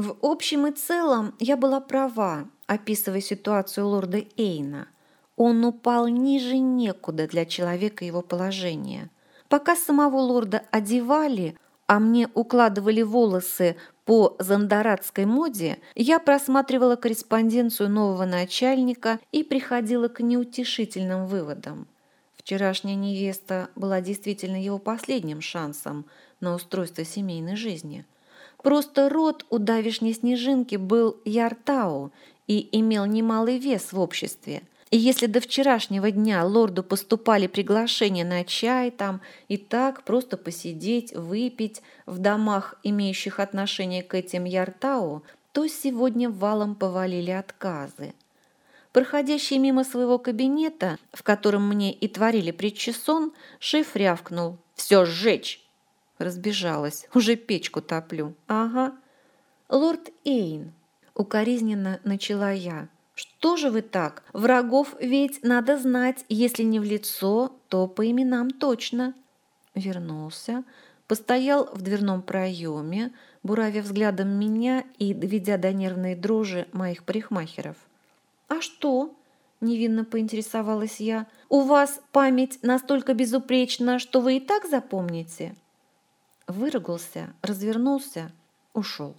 В общем и целом я была права, описывая ситуацию лорда Эйна. Он упал ниже некуда для человека его положения. Пока самого лорда одевали, а мне укладывали волосы по зандаратской моде, я просматривала корреспонденцию нового начальника и приходила к неутешительным выводам. Вчерашняя невеста была действительно его последним шансом на устройство семейной жизни. Просто род у давишней снежинки был Яртау и имел немалый вес в обществе – и если до вчерашнего дня лорду поступали приглашения на чай там и так просто посидеть, выпить в домах, имеющих отношение к этим Яртау, то сегодня валом повалили отказы. Проходящий мимо своего кабинета, в котором мне и творили предчесон, шеф рявкнул «Все сжечь!» Разбежалась, уже печку топлю. «Ага». «Лорд Эйн», — укоризненно начала я, — что же вы так? Врагов ведь надо знать, если не в лицо, то по именам точно. Вернулся, постоял в дверном проеме, буравя взглядом меня и доведя до нервной дрожи моих парикмахеров. «А что?» – невинно поинтересовалась я. «У вас память настолько безупречна, что вы и так запомните?» Выругался, развернулся, ушел.